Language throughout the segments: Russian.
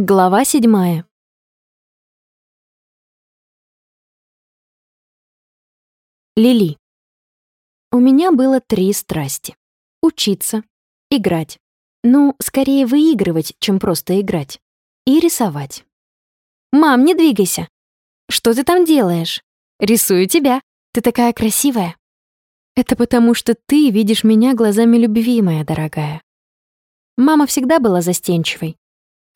Глава седьмая. Лили. У меня было три страсти. Учиться, играть. Ну, скорее выигрывать, чем просто играть. И рисовать. «Мам, не двигайся!» «Что ты там делаешь?» «Рисую тебя. Ты такая красивая». «Это потому, что ты видишь меня глазами любви, моя дорогая». Мама всегда была застенчивой.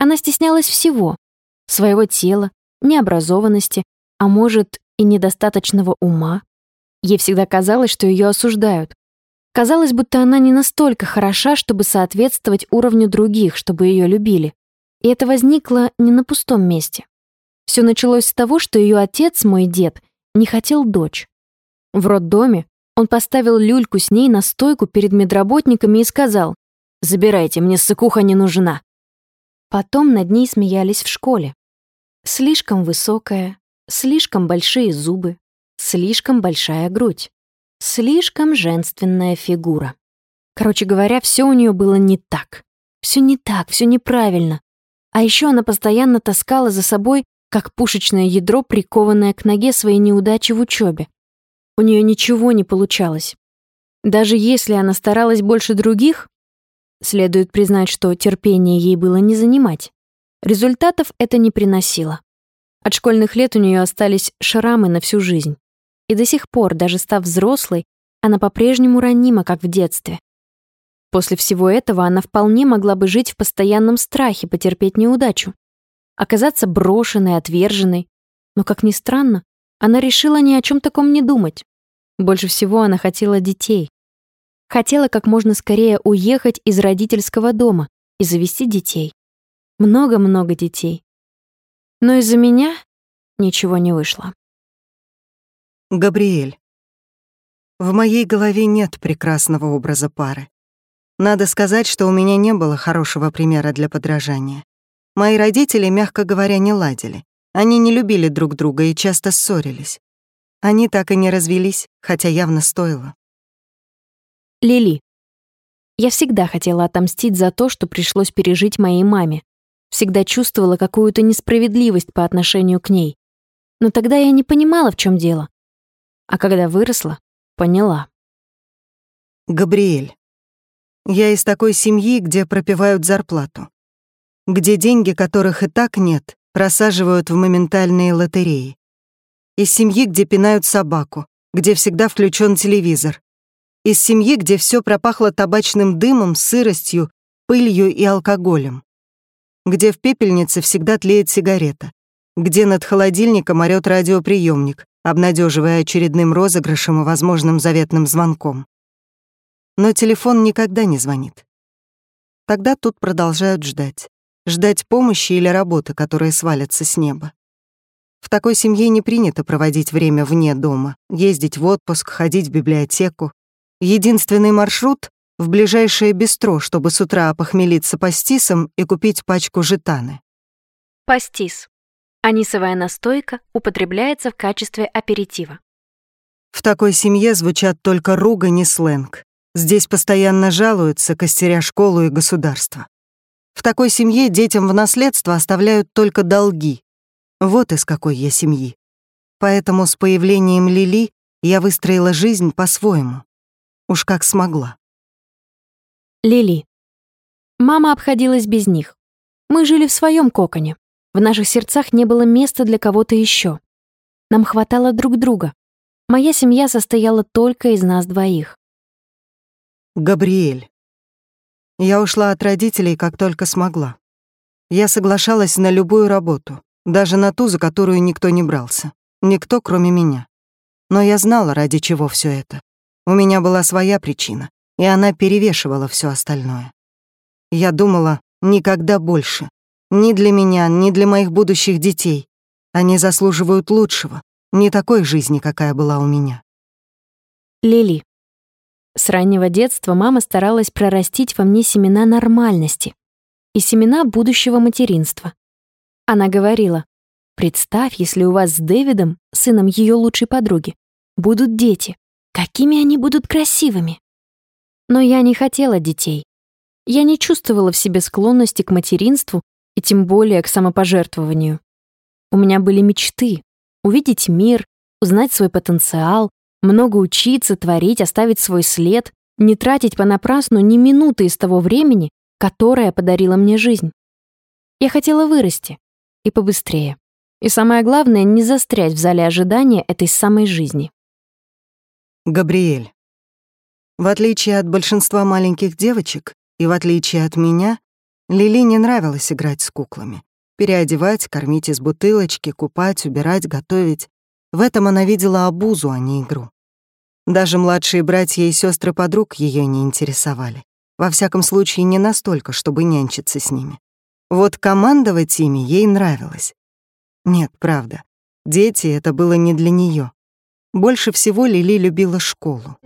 Она стеснялась всего — своего тела, необразованности, а может, и недостаточного ума. Ей всегда казалось, что ее осуждают. Казалось, будто она не настолько хороша, чтобы соответствовать уровню других, чтобы ее любили. И это возникло не на пустом месте. Все началось с того, что ее отец, мой дед, не хотел дочь. В роддоме он поставил люльку с ней на стойку перед медработниками и сказал «Забирайте, мне ссыкуха не нужна». Потом над ней смеялись в школе. Слишком высокая, слишком большие зубы, Слишком большая грудь. Слишком женственная фигура. Короче говоря, все у нее было не так. Все не так, все неправильно. А еще она постоянно таскала за собой, как пушечное ядро, прикованное к ноге своей неудачи в учебе. У нее ничего не получалось. Даже если она старалась больше других, следует признать, что терпение ей было не занимать. Результатов это не приносило. От школьных лет у нее остались шрамы на всю жизнь. И до сих пор, даже став взрослой, она по-прежнему ранима, как в детстве. После всего этого она вполне могла бы жить в постоянном страхе потерпеть неудачу, оказаться брошенной, отверженной. Но, как ни странно, она решила ни о чем таком не думать. Больше всего она хотела детей. Хотела как можно скорее уехать из родительского дома и завести детей. Много-много детей. Но из-за меня ничего не вышло. Габриэль. В моей голове нет прекрасного образа пары. Надо сказать, что у меня не было хорошего примера для подражания. Мои родители, мягко говоря, не ладили. Они не любили друг друга и часто ссорились. Они так и не развелись, хотя явно стоило. Лили. Я всегда хотела отомстить за то, что пришлось пережить моей маме. Всегда чувствовала какую-то несправедливость по отношению к ней. Но тогда я не понимала, в чем дело. А когда выросла, поняла. Габриэль. Я из такой семьи, где пропивают зарплату. Где деньги, которых и так нет, просаживают в моментальные лотереи. Из семьи, где пинают собаку, где всегда включен телевизор. Из семьи, где все пропахло табачным дымом, сыростью, пылью и алкоголем. Где в пепельнице всегда тлеет сигарета. Где над холодильником орёт радиоприемник, обнадеживая очередным розыгрышем и возможным заветным звонком. Но телефон никогда не звонит. Тогда тут продолжают ждать. Ждать помощи или работы, которые свалятся с неба. В такой семье не принято проводить время вне дома, ездить в отпуск, ходить в библиотеку. Единственный маршрут — в ближайшее бистро, чтобы с утра похмелиться пастисом и купить пачку жетаны. Пастис. Анисовая настойка употребляется в качестве аперитива. В такой семье звучат только ругань и сленг. Здесь постоянно жалуются, костеря школу и государство. В такой семье детям в наследство оставляют только долги. Вот из какой я семьи. Поэтому с появлением Лили я выстроила жизнь по-своему. Уж как смогла. Лили. Мама обходилась без них. Мы жили в своем коконе. В наших сердцах не было места для кого-то еще. Нам хватало друг друга. Моя семья состояла только из нас двоих. Габриэль. Я ушла от родителей, как только смогла. Я соглашалась на любую работу, даже на ту, за которую никто не брался. Никто, кроме меня. Но я знала, ради чего все это. У меня была своя причина, и она перевешивала все остальное. Я думала, никогда больше, ни для меня, ни для моих будущих детей. Они заслуживают лучшего, не такой жизни, какая была у меня. Лили. С раннего детства мама старалась прорастить во мне семена нормальности и семена будущего материнства. Она говорила, «Представь, если у вас с Дэвидом, сыном ее лучшей подруги, будут дети. Какими они будут красивыми!» Но я не хотела детей. Я не чувствовала в себе склонности к материнству и тем более к самопожертвованию. У меня были мечты — увидеть мир, узнать свой потенциал, много учиться, творить, оставить свой след, не тратить понапрасну ни минуты из того времени, которое подарила мне жизнь. Я хотела вырасти. И побыстрее. И самое главное, не застрять в зале ожидания этой самой жизни. Габриэль. В отличие от большинства маленьких девочек и в отличие от меня, Лили не нравилось играть с куклами. Переодевать, кормить из бутылочки, купать, убирать, готовить. В этом она видела обузу, а не игру. Даже младшие братья и сестры подруг ее не интересовали. Во всяком случае, не настолько, чтобы нянчиться с ними. Вот командовать ими ей нравилось. Нет, правда, дети — это было не для нее. Больше всего Лили любила школу.